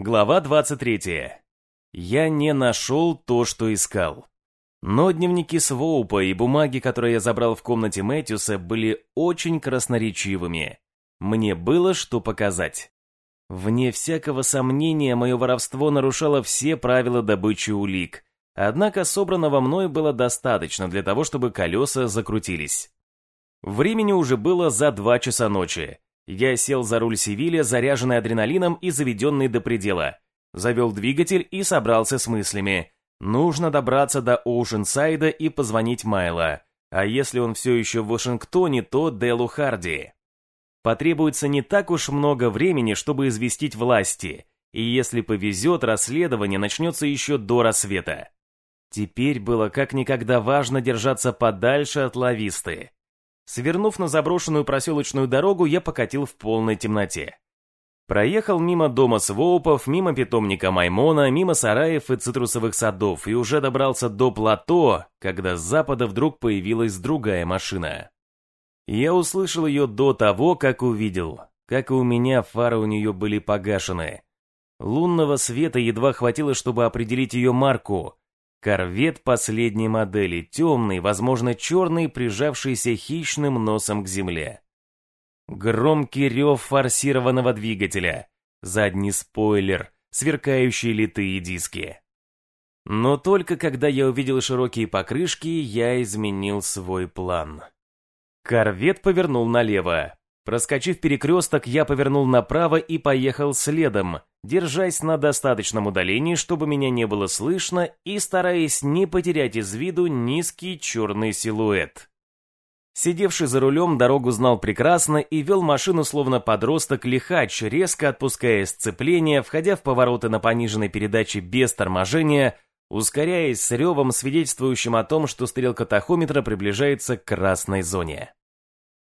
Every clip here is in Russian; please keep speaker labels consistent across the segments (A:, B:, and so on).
A: Глава 23. Я не нашел то, что искал. Но дневники Своупа и бумаги, которые я забрал в комнате Мэтьюса, были очень красноречивыми. Мне было что показать. Вне всякого сомнения, мое воровство нарушало все правила добычи улик. Однако собранного мной было достаточно для того, чтобы колеса закрутились. Времени уже было за два часа ночи. Я сел за руль Севиля, заряженный адреналином и заведенный до предела. Завел двигатель и собрался с мыслями. Нужно добраться до Оушенсайда и позвонить Майло. А если он все еще в Вашингтоне, то Делу Харди. Потребуется не так уж много времени, чтобы известить власти. И если повезет, расследование начнется еще до рассвета. Теперь было как никогда важно держаться подальше от лависты. Свернув на заброшенную проселочную дорогу, я покатил в полной темноте. Проехал мимо дома Своупов, мимо питомника Маймона, мимо сараев и цитрусовых садов и уже добрался до плато, когда с запада вдруг появилась другая машина. Я услышал ее до того, как увидел. Как и у меня, фары у нее были погашены. Лунного света едва хватило, чтобы определить ее марку. Корвет последней модели, темный, возможно, черный, прижавшийся хищным носом к земле. Громкий рев форсированного двигателя, задний спойлер, сверкающие литые диски. Но только когда я увидел широкие покрышки, я изменил свой план. Корвет повернул налево. Проскочив перекресток, я повернул направо и поехал следом, держась на достаточном удалении, чтобы меня не было слышно, и стараясь не потерять из виду низкий черный силуэт. Сидевший за рулем дорогу знал прекрасно и вел машину словно подросток-лихач, резко отпуская сцепление, входя в повороты на пониженной передаче без торможения, ускоряясь с ревом, свидетельствующим о том, что стрелка тахометра приближается к красной зоне.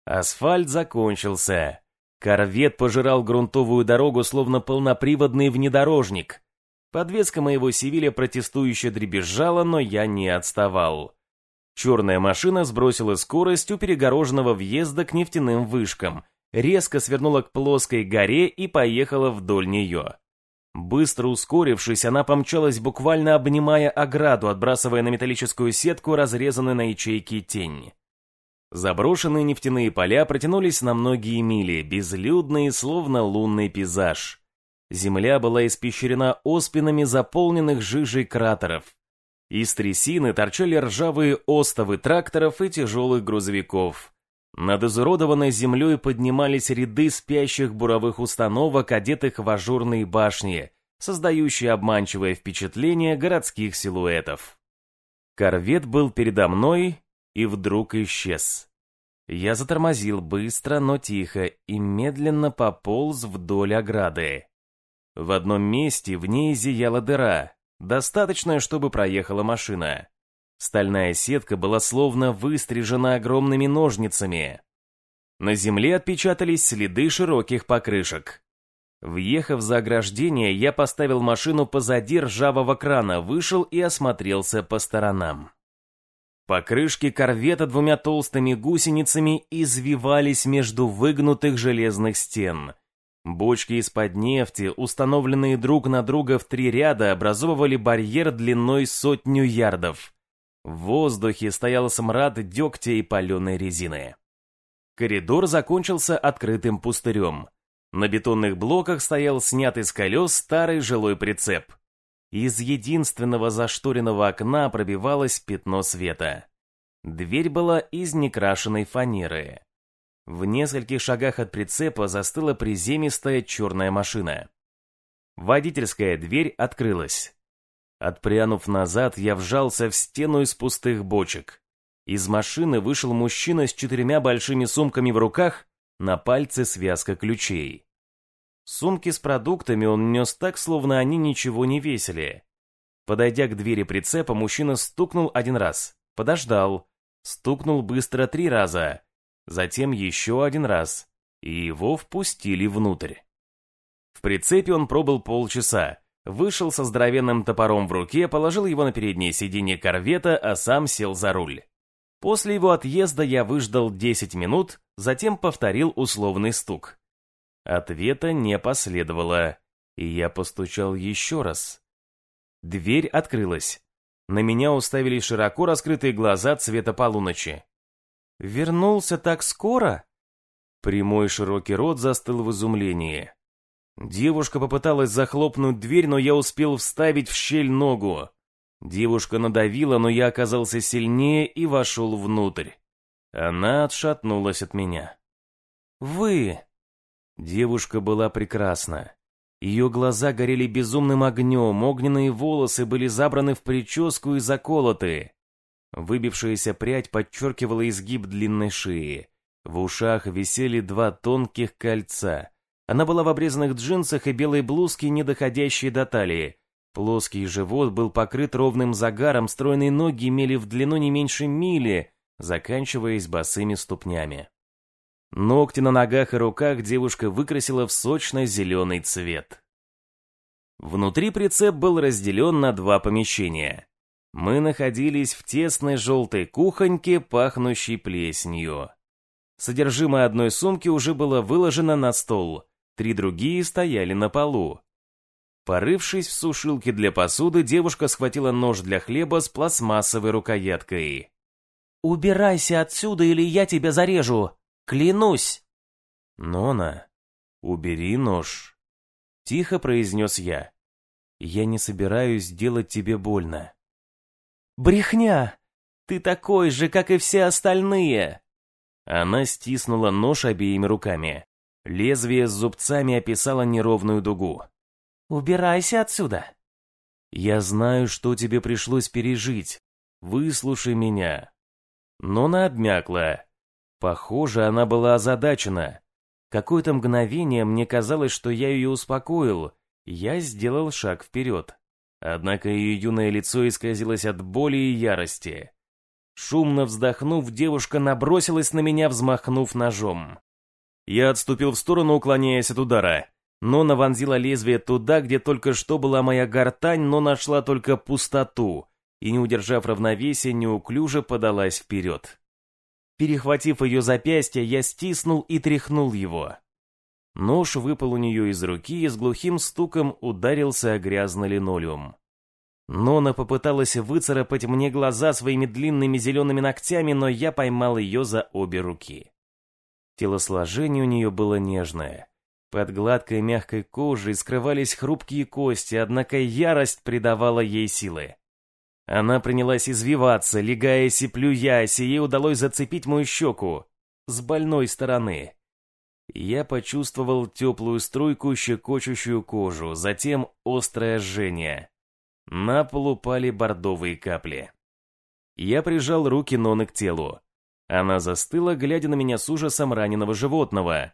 A: Асфальт закончился. Корвет пожирал грунтовую дорогу, словно полноприводный внедорожник. Подвеска моего Севиля протестующе дребезжала, но я не отставал. Черная машина сбросила скорость у перегороженного въезда к нефтяным вышкам, резко свернула к плоской горе и поехала вдоль нее. Быстро ускорившись, она помчалась, буквально обнимая ограду, отбрасывая на металлическую сетку разрезанной на ячейки тень. Заброшенные нефтяные поля протянулись на многие мили, безлюдные, словно лунный пейзаж. Земля была испещрена оспинами заполненных жижей кратеров. Из трясины торчали ржавые остовы тракторов и тяжелых грузовиков. Над изуродованной землей поднимались ряды спящих буровых установок, одетых в ажурные башни, создающие обманчивое впечатление городских силуэтов. Корвет был передо мной, и вдруг исчез. Я затормозил быстро, но тихо и медленно пополз вдоль ограды. В одном месте в ней зияла дыра, достаточная, чтобы проехала машина. Стальная сетка была словно выстрижена огромными ножницами. На земле отпечатались следы широких покрышек. Въехав за ограждение, я поставил машину позади ржавого крана, вышел и осмотрелся по сторонам. Покрышки корвета двумя толстыми гусеницами извивались между выгнутых железных стен. Бочки из-под нефти, установленные друг на друга в три ряда, образовывали барьер длиной сотню ярдов. В воздухе стоял смрад дегтя и паленой резины. Коридор закончился открытым пустырем. На бетонных блоках стоял снятый с колес старый жилой прицеп. Из единственного зашторенного окна пробивалось пятно света. Дверь была из некрашенной фанеры. В нескольких шагах от прицепа застыла приземистая черная машина. Водительская дверь открылась. Отпрянув назад, я вжался в стену из пустых бочек. Из машины вышел мужчина с четырьмя большими сумками в руках, на пальце связка ключей. Сумки с продуктами он нес так, словно они ничего не весили. Подойдя к двери прицепа, мужчина стукнул один раз, подождал, стукнул быстро три раза, затем еще один раз, и его впустили внутрь. В прицепе он пробыл полчаса, вышел со здоровенным топором в руке, положил его на переднее сиденье корвета, а сам сел за руль. После его отъезда я выждал 10 минут, затем повторил условный стук. Ответа не последовало. и я постучал еще раз. Дверь открылась. На меня уставились широко раскрытые глаза цвета полуночи. «Вернулся так скоро?» Прямой широкий рот застыл в изумлении. Девушка попыталась захлопнуть дверь, но я успел вставить в щель ногу. Девушка надавила, но я оказался сильнее и вошел внутрь. Она отшатнулась от меня. «Вы...» Девушка была прекрасна. Ее глаза горели безумным огнем, огненные волосы были забраны в прическу и заколоты. Выбившаяся прядь подчеркивала изгиб длинной шеи. В ушах висели два тонких кольца. Она была в обрезанных джинсах и белой блузке, не доходящей до талии. Плоский живот был покрыт ровным загаром, стройные ноги имели в длину не меньше мили, заканчиваясь босыми ступнями. Ногти на ногах и руках девушка выкрасила в сочно-зеленый цвет. Внутри прицеп был разделен на два помещения. Мы находились в тесной желтой кухоньке, пахнущей плесенью. Содержимое одной сумки уже было выложено на стол, три другие стояли на полу. Порывшись в сушилке для посуды, девушка схватила нож для хлеба с пластмассовой рукояткой.
B: «Убирайся отсюда, или я тебя зарежу!» Клянусь!»
A: «Нона, убери нож!» Тихо произнес я. «Я не собираюсь делать тебе больно».
B: «Брехня! Ты такой же, как и все остальные!»
A: Она стиснула нож обеими руками. Лезвие с зубцами описало неровную дугу.
B: «Убирайся отсюда!»
A: «Я знаю, что тебе пришлось пережить. Выслушай меня». Нона обмякла, Похоже, она была озадачена. Какое-то мгновение мне казалось, что я ее успокоил. Я сделал шаг вперед. Однако ее юное лицо исказилось от боли и ярости. Шумно вздохнув, девушка набросилась на меня, взмахнув ножом. Я отступил в сторону, уклоняясь от удара. Но навонзила лезвие туда, где только что была моя гортань, но нашла только пустоту, и, не удержав равновесия, неуклюже подалась вперед. Перехватив ее запястье, я стиснул и тряхнул его. Нож выпал у нее из руки и с глухим стуком ударился о грязный линолеум. Нона попыталась выцарапать мне глаза своими длинными зелеными ногтями, но я поймал ее за обе руки. Телосложение у нее было нежное. Под гладкой мягкой кожей скрывались хрупкие кости, однако ярость придавала ей силы. Она принялась извиваться, легаясь и плюясь, и ей удалось зацепить мою щеку с больной стороны. Я почувствовал теплую струйку, щекочущую кожу, затем острое жжение. На пол упали бордовые капли. Я прижал руки Ноны к телу. Она застыла, глядя на меня с ужасом раненого животного.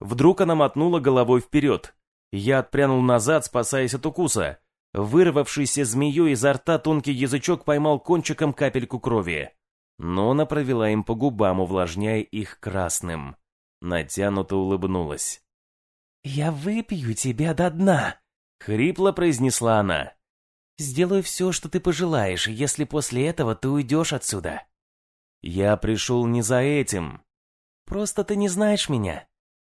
A: Вдруг она мотнула головой вперед. Я отпрянул назад, спасаясь от укуса. Вырвавшийся змеей изо рта тонкий язычок поймал кончиком капельку крови. Но она провела им по губам, увлажняя их красным. Натянуто улыбнулась.
B: «Я выпью тебя до дна», — хрипло произнесла она. «Сделаю все, что ты пожелаешь, если после этого ты уйдешь отсюда».
A: «Я пришел не за этим.
B: Просто ты не знаешь меня.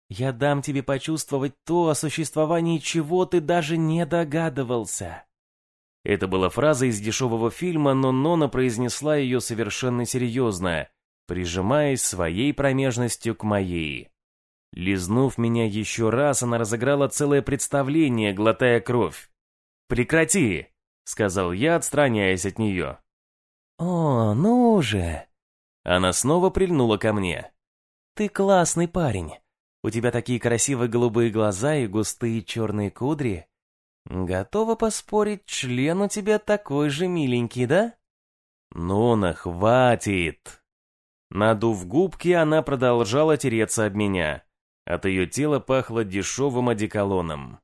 B: Я дам тебе почувствовать то, о существовании чего ты даже не догадывался.
A: Это была фраза из дешевого фильма, но Нона произнесла ее совершенно серьезно, прижимаясь своей промежностью к моей. Лизнув меня еще раз, она разыграла целое представление, глотая кровь. «Прекрати!» — сказал я, отстраняясь от нее.
B: «О, ну же!»
A: Она снова прильнула ко мне.
B: «Ты классный парень. У тебя такие красивые голубые глаза и густые черные кудри. Готова поспорить, член у тебя такой же миленький, да?
A: Ну, хватит. Надув губки, она продолжала тереться об меня. От ее тела пахло дешевым одеколоном.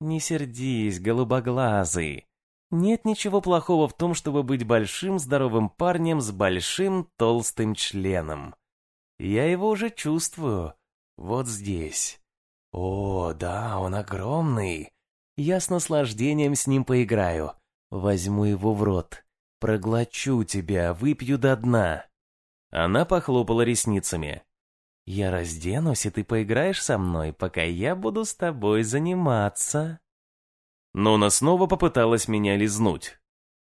B: Не сердись, голубоглазый. Нет ничего плохого в том, чтобы быть большим здоровым парнем с большим толстым членом. Я его уже чувствую. Вот здесь. О, да, он огромный. Я с наслаждением с ним поиграю. Возьму его в рот. Проглочу тебя, выпью до дна.
A: Она похлопала ресницами.
B: Я разденусь, и ты поиграешь со мной, пока я буду с тобой заниматься.
A: Нона снова попыталась меня лизнуть.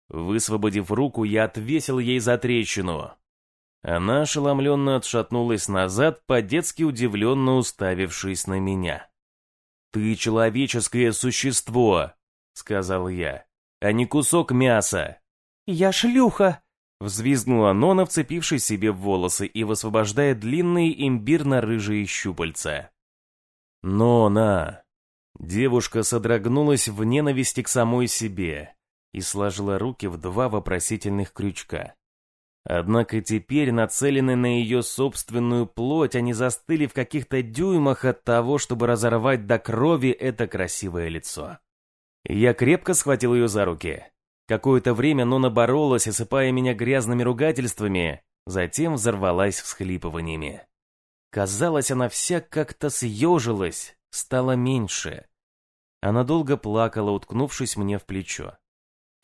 A: Высвободив руку, я отвесил ей за трещину. Она ошеломленно отшатнулась назад, по-детски удивленно уставившись на меня. «Ты человеческое существо», — сказал я, — «а не кусок мяса».
B: «Я шлюха!»
A: — взвизгнула Нона, вцепившись себе в волосы и высвобождая длинные имбирно-рыжие щупальца. «Нона!» Девушка содрогнулась в ненависти к самой себе и сложила руки в два вопросительных крючка. Однако теперь, нацеленные на ее собственную плоть, они застыли в каких-то дюймах от того, чтобы разорвать до крови это красивое лицо. Я крепко схватил ее за руки. Какое-то время Нона боролась, осыпая меня грязными ругательствами, затем взорвалась всхлипываниями. Казалось, она вся как-то съежилась, стала меньше. Она долго плакала, уткнувшись мне в плечо.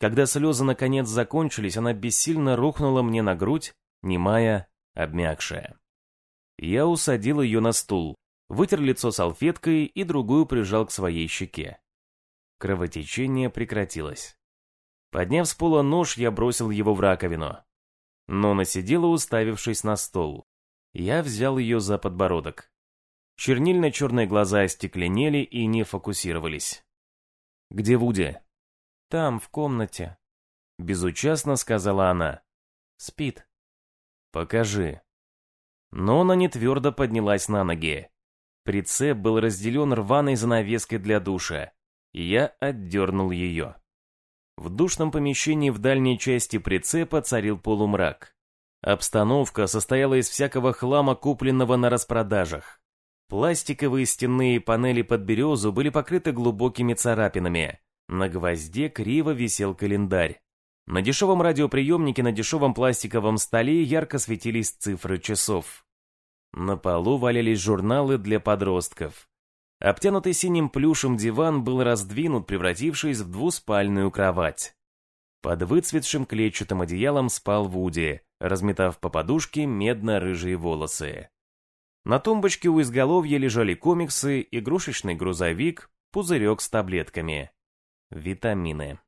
A: Когда слезы наконец закончились, она бессильно рухнула мне на грудь, немая, обмякшая. Я усадил ее на стул, вытер лицо салфеткой и другую прижал к своей щеке. Кровотечение прекратилось. Подняв с пола нож, я бросил его в раковину. Нона сидела, уставившись на стол. Я взял ее за подбородок. Чернильно-черные глаза остекленели и не фокусировались. «Где Вуди?»
B: «Там, в комнате», —
A: безучастно сказала она.
B: «Спит».
A: «Покажи». Но она не твердо поднялась на ноги. Прицеп был разделен рваной занавеской для душа, и я отдернул ее. В душном помещении в дальней части прицепа царил полумрак. Обстановка состояла из всякого хлама, купленного на распродажах. Пластиковые стенные панели под березу были покрыты глубокими царапинами. На гвозде криво висел календарь. На дешевом радиоприемнике на дешевом пластиковом столе ярко светились цифры часов. На полу валялись журналы для подростков. Обтянутый синим плюшем диван был раздвинут, превратившись в двуспальную кровать. Под выцветшим клетчатым одеялом спал Вуди, разметав по подушке медно-рыжие волосы. На тумбочке у изголовья лежали комиксы, игрушечный грузовик, пузырек с таблетками. Витамины.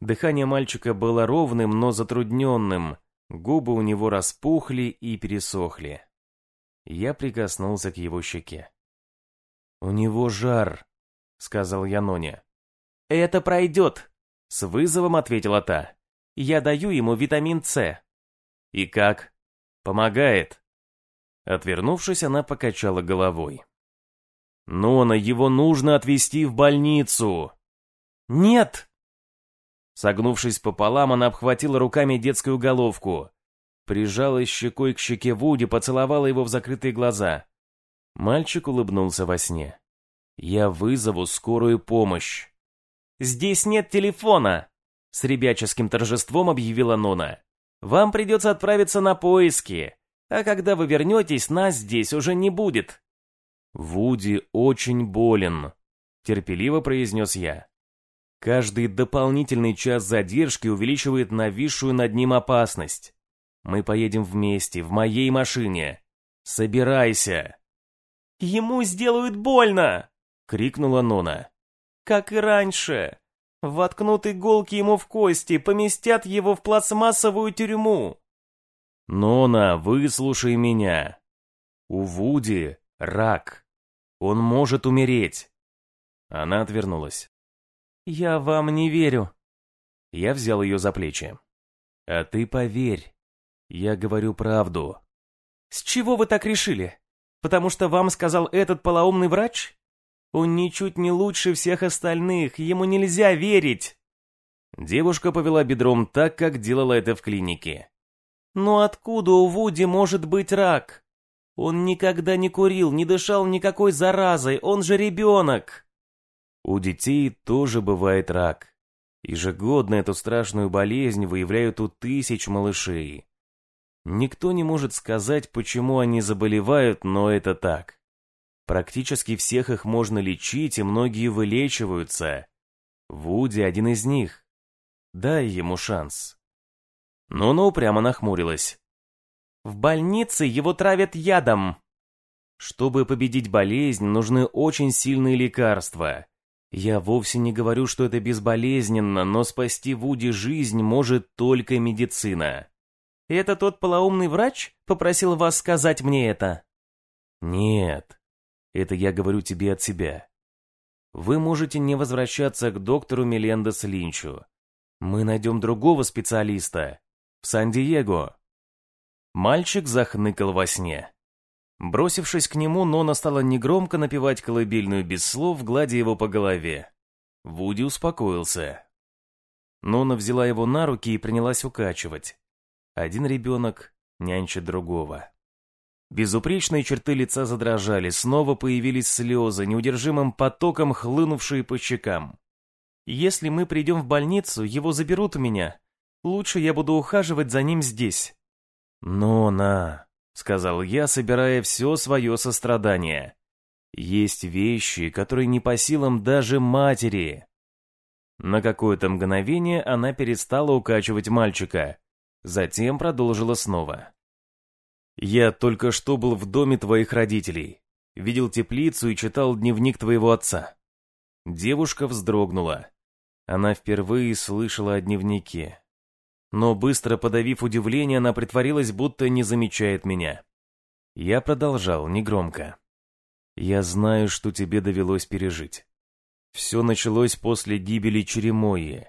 A: Дыхание мальчика было ровным, но затрудненным. Губы у него распухли и пересохли. Я прикоснулся к его щеке. «У него жар», — сказал я Ноне.
B: «Это пройдет», —
A: с вызовом ответила та.
B: «Я даю ему витамин С».
A: «И как? Помогает?» Отвернувшись, она покачала головой. «Нона, его нужно отвезти в больницу!»
B: «Нет!»
A: Согнувшись пополам, она обхватила руками детскую головку. Прижалась щекой к щеке Вуди, поцеловала его в закрытые глаза. Мальчик улыбнулся во сне. «Я вызову скорую помощь».
B: «Здесь нет телефона!» С ребяческим торжеством объявила Нона. «Вам придется отправиться на поиски. А когда вы вернетесь, нас здесь уже не будет».
A: «Вуди очень болен», — терпеливо произнес я. «Каждый дополнительный час задержки увеличивает нависшую над ним опасность. Мы поедем вместе, в моей машине. Собирайся!»
B: «Ему сделают больно!»
A: — крикнула Нона.
B: «Как и раньше. Воткнут иголки ему в кости, поместят его в пластмассовую тюрьму.
A: «Нона, выслушай меня. У Вуди рак. Он может умереть». Она отвернулась.
B: «Я вам не верю».
A: Я взял ее за плечи. «А ты поверь. Я говорю правду».
B: «С чего вы так решили? Потому что вам сказал этот полоумный врач? Он ничуть не лучше всех остальных, ему нельзя верить».
A: Девушка повела бедром так, как делала это в клинике.
B: Но откуда у Вуди может быть рак? Он никогда не курил, не дышал никакой заразой, он же ребенок.
A: У детей тоже бывает рак. Ежегодно эту страшную болезнь выявляют у тысяч малышей. Никто не может сказать, почему они заболевают, но это так. Практически всех их можно лечить, и многие вылечиваются. Вуди один из них. Дай ему шанс. Нуна упрямо нахмурилась.
B: «В больнице его травят ядом!»
A: Чтобы победить болезнь, нужны очень сильные лекарства. Я вовсе не говорю, что это безболезненно, но спасти Вуди жизнь может только медицина.
B: Это тот полоумный врач попросил вас сказать мне это?
A: Нет, это я говорю тебе от себя. Вы можете не возвращаться к доктору Мелендес Линчу. Мы найдем другого специалиста. В Сан-Диего. Мальчик захныкал во сне. Бросившись к нему, Нона стала негромко напевать колыбельную без слов, гладя его по голове. Вуди успокоился. Нона взяла его на руки и принялась укачивать. Один ребенок нянчит другого. Безупречные черты лица задрожали, снова появились слезы, неудержимым потоком хлынувшие по щекам.
B: «Если мы придем в больницу, его заберут у меня. Лучше я буду ухаживать за ним здесь».
A: «Нона», — сказал я, собирая все свое сострадание. «Есть вещи, которые не по силам даже матери». На какое-то мгновение она перестала укачивать мальчика, затем продолжила снова. «Я только что был в доме твоих родителей, видел теплицу и читал дневник твоего отца». Девушка вздрогнула. Она впервые слышала о дневнике. Но быстро подавив удивление, она притворилась, будто не замечает меня. Я продолжал, негромко. «Я знаю, что тебе довелось пережить. Все началось после гибели Черемои.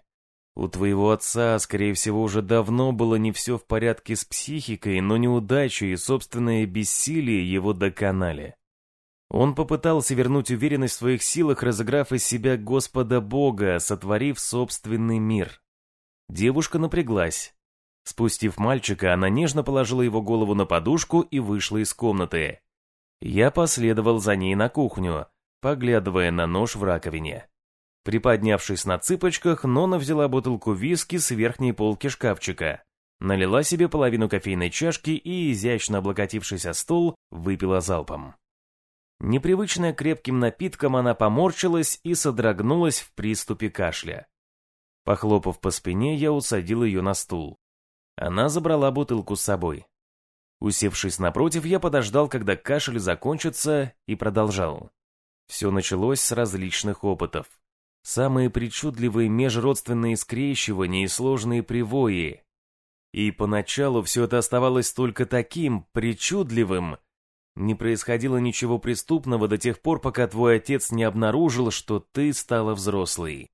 A: У твоего отца, скорее всего, уже давно было не все в порядке с психикой, но неудача и собственное бессилие его доконали. Он попытался вернуть уверенность в своих силах, разыграв из себя Господа Бога, сотворив собственный мир. Девушка напряглась. Спустив мальчика, она нежно положила его голову на подушку и вышла из комнаты. Я последовал за ней на кухню, поглядывая на нож в раковине. Приподнявшись на цыпочках, Нона взяла бутылку виски с верхней полки шкафчика, налила себе половину кофейной чашки и, изящно облокотившись о стол, выпила залпом. Непривычная крепким напитком, она поморщилась и содрогнулась в приступе кашля. Похлопав по спине, я усадил ее на стул. Она забрала бутылку с собой. Усевшись напротив, я подождал, когда кашель закончится, и продолжал. Все началось с различных опытов. Самые причудливые межродственные скрещивания и сложные привои. И поначалу все это оставалось только таким, причудливым. Не происходило ничего преступного до тех пор, пока твой отец не обнаружил, что ты стала взрослой.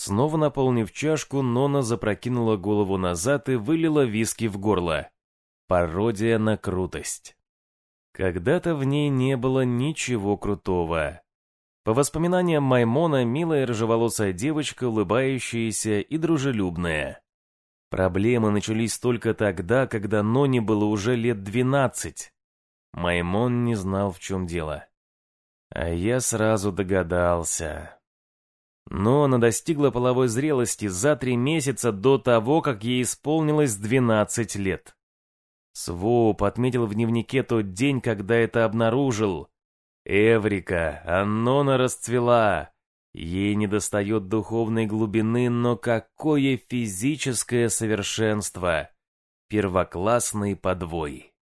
A: Снова наполнив чашку, Нона запрокинула голову назад и вылила виски в горло. Пародия на крутость. Когда-то в ней не было ничего крутого. По воспоминаниям Маймона, милая рыжеволосая девочка, улыбающаяся и дружелюбная. Проблемы начались только тогда, когда Ноне было уже лет двенадцать. Маймон не знал, в чем дело. А я сразу догадался. Но она достигла половой зрелости за три месяца до того, как ей исполнилось 12 лет. Своуп отметил в дневнике тот день, когда это обнаружил. Эврика, Аннона расцвела. Ей недостает духовной глубины, но какое физическое совершенство! Первоклассный подвой.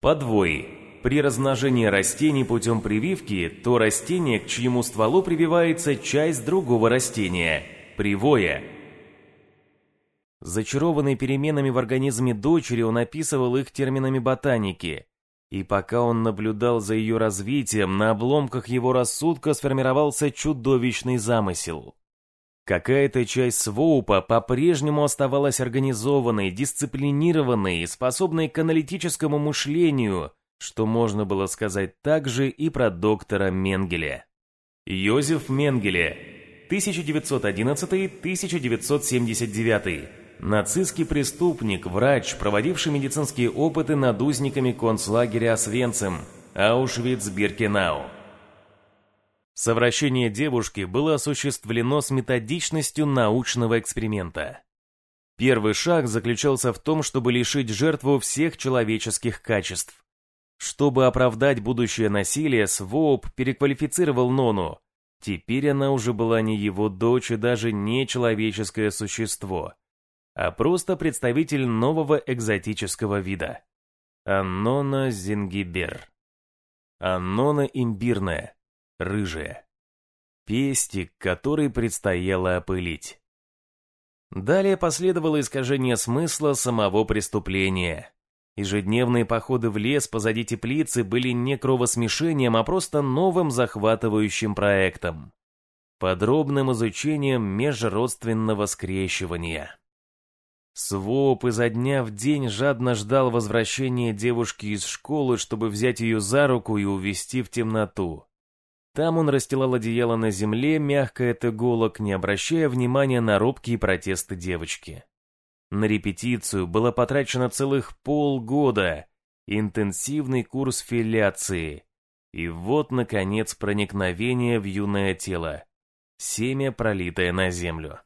A: Подвой при размножении растений путем прививки, то растение, к чьему стволу прививается часть другого растения – привоя. Зачарованный переменами в организме дочери, он описывал их терминами ботаники. И пока он наблюдал за ее развитием, на обломках его рассудка сформировался чудовищный замысел. Какая-то часть Своупа по-прежнему оставалась организованной, дисциплинированной, способной к аналитическому мышлению – что можно было сказать также и про доктора Менгеле. Йозеф Менгеле, 1911-1979. Нацистский преступник, врач, проводивший медицинские опыты над узниками концлагеря Освенцим, Аушвиц-Биркенау. Совращение девушки было осуществлено с методичностью научного эксперимента. Первый шаг заключался в том, чтобы лишить жертву всех человеческих качеств. Чтобы оправдать будущее насилие, Своуп переквалифицировал Нону. Теперь она уже была не его дочь и даже не человеческое существо, а просто представитель нового экзотического вида. Аннона Зингибер. а Нона имбирная, рыжая. Пестик, который предстояло опылить. Далее последовало искажение смысла самого преступления. Ежедневные походы в лес позади теплицы были не кровосмешением, а просто новым захватывающим проектом. Подробным изучением межродственного скрещивания. Своп изо дня в день жадно ждал возвращения девушки из школы, чтобы взять ее за руку и увести в темноту. Там он расстилал одеяло на земле, мягко от иголок, не обращая внимания на робкие протесты девочки. На репетицию было потрачено целых полгода, интенсивный курс филляции. И вот, наконец, проникновение в юное тело. Семя, пролитое на землю.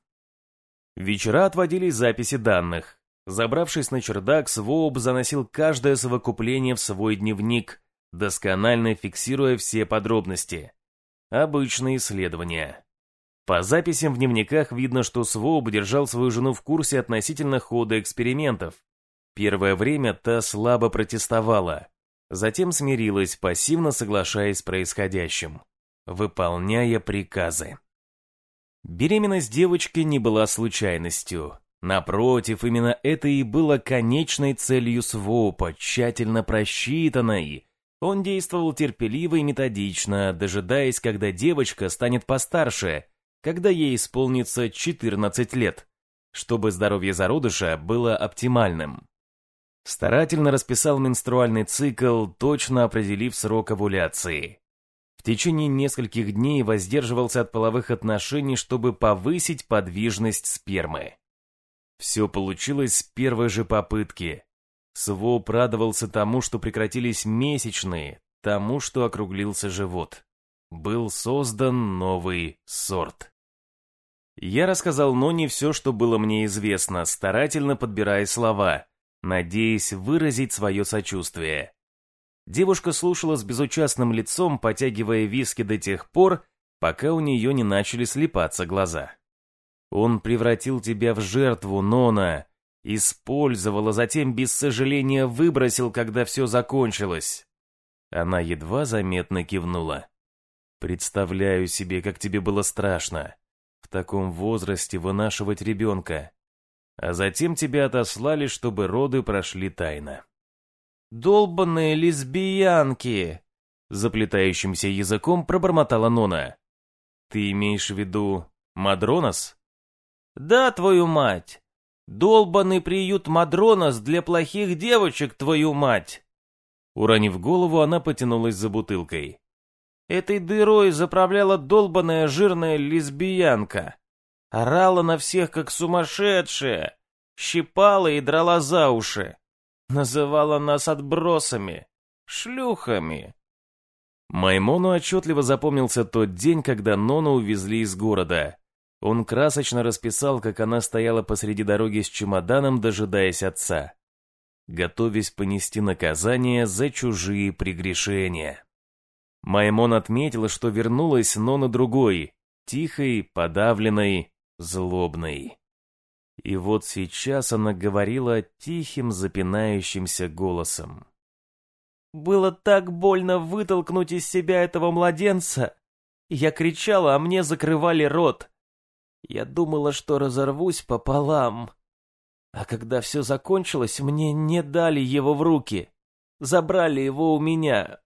A: Вечера отводились записи данных. Забравшись на чердак, Своуб заносил каждое совокупление в свой дневник, досконально фиксируя все подробности. Обычные исследования. По записям в дневниках видно, что Своуб держал свою жену в курсе относительно хода экспериментов. Первое время та слабо протестовала, затем смирилась, пассивно соглашаясь с происходящим, выполняя приказы. Беременность девочки не была случайностью. Напротив, именно это и было конечной целью СВОПа, тщательно просчитанной. Он действовал терпеливо и методично, дожидаясь, когда девочка станет постарше, когда ей исполнится 14 лет, чтобы здоровье зародыша было оптимальным. Старательно расписал менструальный цикл, точно определив срок овуляции течение нескольких дней воздерживался от половых отношений, чтобы повысить подвижность спермы. Все получилось с первой же попытки. Своп радовался тому, что прекратились месячные, тому, что округлился живот. Был создан новый сорт. Я рассказал Ноне все, что было мне известно, старательно подбирая слова, надеясь выразить свое сочувствие. Девушка слушала с безучастным лицом, потягивая виски до тех пор, пока у нее не начали слепаться глаза. «Он превратил тебя в жертву, Нона, использовал, а затем без сожаления выбросил, когда все закончилось». Она едва заметно кивнула. «Представляю себе, как тебе было страшно в таком возрасте вынашивать ребенка. А затем тебя отослали, чтобы роды прошли тайно». «Долбанные лесбиянки!» Заплетающимся языком пробормотала Нона. «Ты имеешь в виду Мадронос?» «Да, твою мать! Долбанный приют Мадронос для плохих девочек, твою мать!» Уронив голову, она потянулась за бутылкой. Этой дырой заправляла долбаная жирная лесбиянка. Орала на всех, как сумасшедшая, щипала и драла за уши. Называла нас отбросами, шлюхами. Маймону отчетливо запомнился тот день, когда Нону увезли из города. Он красочно расписал, как она стояла посреди дороги с чемоданом, дожидаясь отца, готовясь понести наказание за чужие прегрешения. Маймон отметила, что вернулась Нона другой, тихой, подавленной, злобной. И вот сейчас она говорила тихим, запинающимся голосом. «Было так больно вытолкнуть из себя этого младенца. Я кричала, а мне закрывали рот. Я думала, что разорвусь пополам. А когда все закончилось, мне не дали его в руки. Забрали его у меня.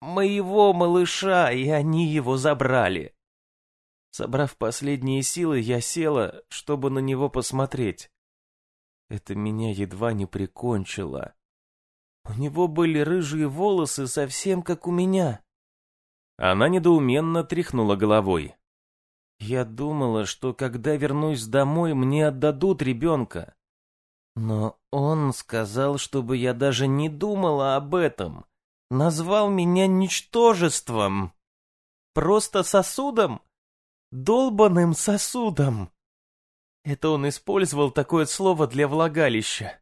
A: Моего малыша, и они его забрали. Собрав последние силы, я села, чтобы на него посмотреть. Это меня едва не прикончило. У него были рыжие волосы, совсем как у меня. Она недоуменно тряхнула головой. Я думала, что когда вернусь домой, мне отдадут ребенка. Но он сказал, чтобы я даже не думала об этом. Назвал меня ничтожеством. Просто сосудом, долбаным сосудом. Это он использовал такое слово для влагалища.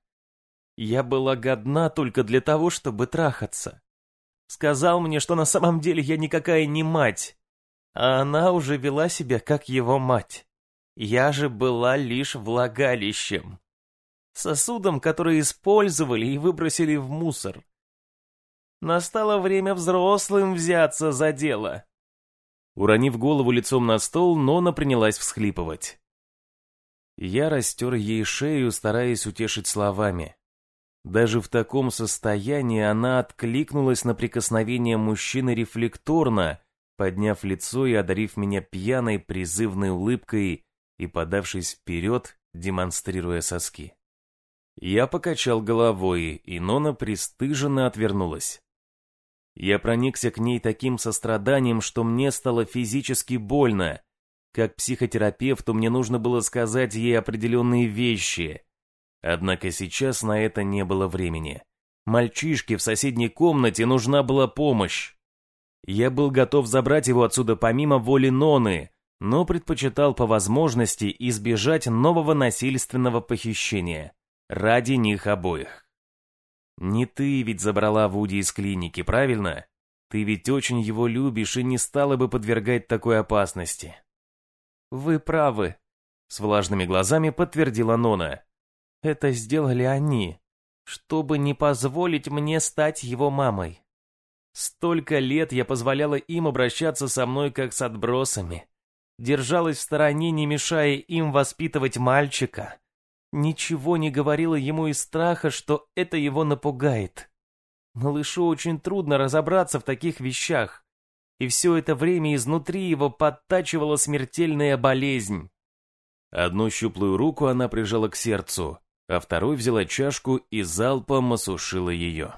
A: Я была годна только для того, чтобы трахаться. Сказал мне, что на самом деле я никакая не мать, а она уже вела себя как его мать. Я же была лишь влагалищем. Сосудом, который использовали и выбросили в мусор.
B: Настало время взрослым взяться за дело.
A: Уронив голову лицом на стол, Нона принялась всхлипывать. Я растер ей шею, стараясь утешить словами. Даже в таком состоянии она откликнулась на прикосновение мужчины рефлекторно, подняв лицо и одарив меня пьяной призывной улыбкой и подавшись вперед, демонстрируя соски. Я покачал головой, и Нона пристыженно отвернулась. Я проникся к ней таким состраданием, что мне стало физически больно. Как психотерапевту мне нужно было сказать ей определенные вещи. Однако сейчас на это не было времени. Мальчишке в соседней комнате нужна была помощь. Я был готов забрать его отсюда помимо воли Ноны, но предпочитал по возможности избежать нового насильственного похищения. Ради них обоих. Не ты ведь забрала Вуди из клиники, правильно? Ты ведь очень его любишь и не стала бы подвергать такой опасности.
B: Вы правы, с влажными глазами подтвердила Нона. Это сделали они, чтобы не позволить мне стать его мамой. Столько лет я позволяла им обращаться со мной как с отбросами. Держалась в стороне, не мешая им воспитывать мальчика ничего не говорила ему из страха, что это его напугает. Малышу очень трудно разобраться в таких вещах, и все это время изнутри его подтачивала смертельная болезнь.
A: Одну щуплую руку она прижала к сердцу, а второй взяла чашку и залпом осушила ее.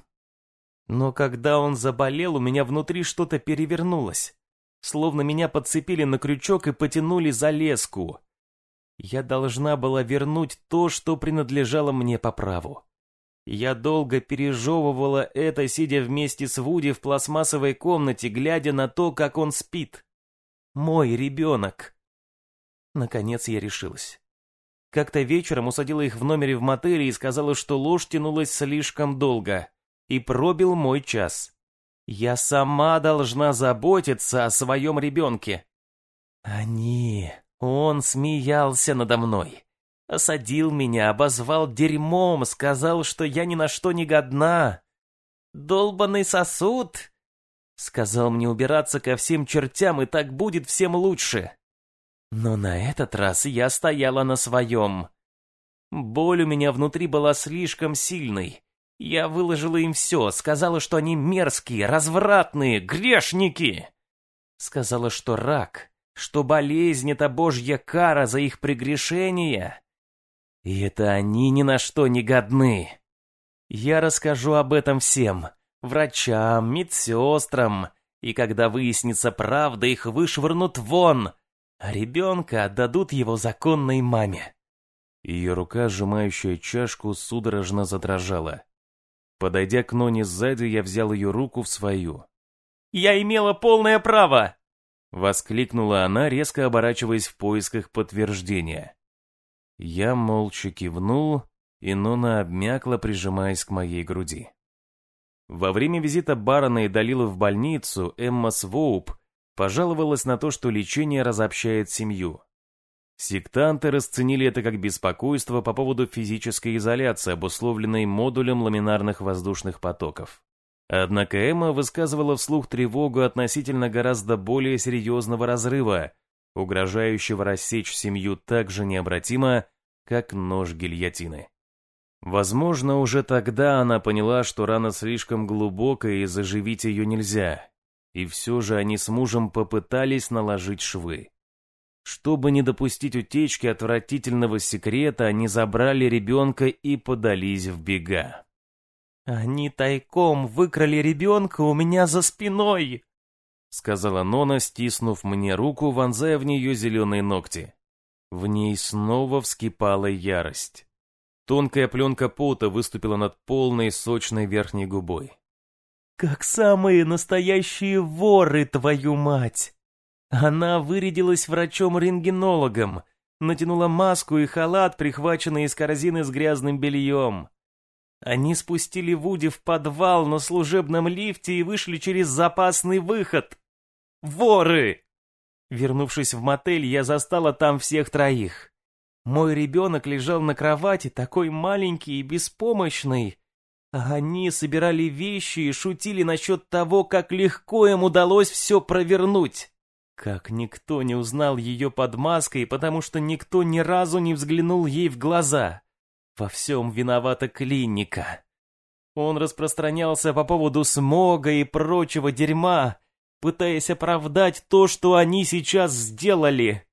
B: Но когда он заболел, у меня внутри что-то перевернулось. Словно меня подцепили на крючок и потянули за леску. Я должна была вернуть то, что принадлежало мне по праву. Я долго пережевывала это, сидя вместе с Вуди в пластмассовой комнате, глядя на то, как он спит. Мой ребенок. Наконец я решилась. Как-то вечером усадила их в номере в мотеле и сказала, что ложь тянулась слишком долго. И пробил мой час. Я сама должна заботиться о своем ребенке. Они... Он смеялся надо мной. Осадил меня, обозвал дерьмом, сказал, что я ни на что не годна. «Долбанный сосуд!» Сказал мне убираться ко всем чертям, и так будет всем лучше. Но на этот раз я стояла на своем. Боль у меня внутри была слишком сильной. Я выложила им все, сказала, что они мерзкие, развратные, грешники. Сказала, что рак что болезнь — это божья кара за их прегрешения. И это они ни на что не годны. Я расскажу об этом всем, врачам, медсестрам, и когда выяснится правда, их вышвырнут вон, а ребенка отдадут его законной маме.
A: Ее рука, сжимающая чашку, судорожно задрожала. Подойдя к Ноне сзади, я взял ее руку в свою.
B: «Я имела полное право!»
A: Воскликнула она, резко оборачиваясь в поисках подтверждения. Я молча кивнул, и Нона обмякла, прижимаясь к моей груди. Во время визита Барона и Далила в больницу Эмма Своуп пожаловалась на то, что лечение разобщает семью. Сектанты расценили это как беспокойство по поводу физической изоляции, обусловленной модулем ламинарных воздушных потоков. Однако Эмма высказывала вслух тревогу относительно гораздо более серьезного разрыва, угрожающего рассечь семью так же необратимо, как нож гильотины. Возможно, уже тогда она поняла, что рана слишком глубокая и заживить ее нельзя, и все же они с мужем попытались наложить швы. Чтобы не допустить утечки отвратительного секрета, они забрали ребенка и подались в бега.
B: «Они тайком выкрали ребенка у меня за спиной!»
A: Сказала Нона, стиснув мне руку, вонзая в нее зеленые ногти. В ней снова вскипала ярость. Тонкая пленка пота выступила над полной сочной верхней губой.
B: «Как самые настоящие воры, твою мать!» Она вырядилась врачом-рентгенологом, натянула маску и халат, прихваченный из корзины с грязным бельем. Они спустили Вуди в подвал на служебном лифте и вышли через запасный выход. Воры! Вернувшись в мотель, я застала там всех троих. Мой ребенок лежал на кровати, такой маленький и беспомощный. А они собирали вещи и шутили насчет того, как легко им удалось все провернуть. Как никто не узнал ее под маской, потому что никто ни разу не взглянул ей в глаза. Во всем виновата клиника. Он распространялся по поводу смога и прочего дерьма, пытаясь оправдать то, что они сейчас сделали.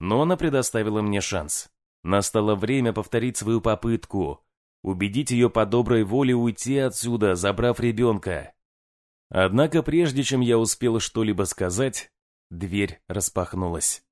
A: Но она предоставила мне шанс. Настало время повторить свою попытку, убедить ее по доброй воле уйти отсюда, забрав ребенка. Однако прежде чем я успел что-либо сказать, дверь распахнулась.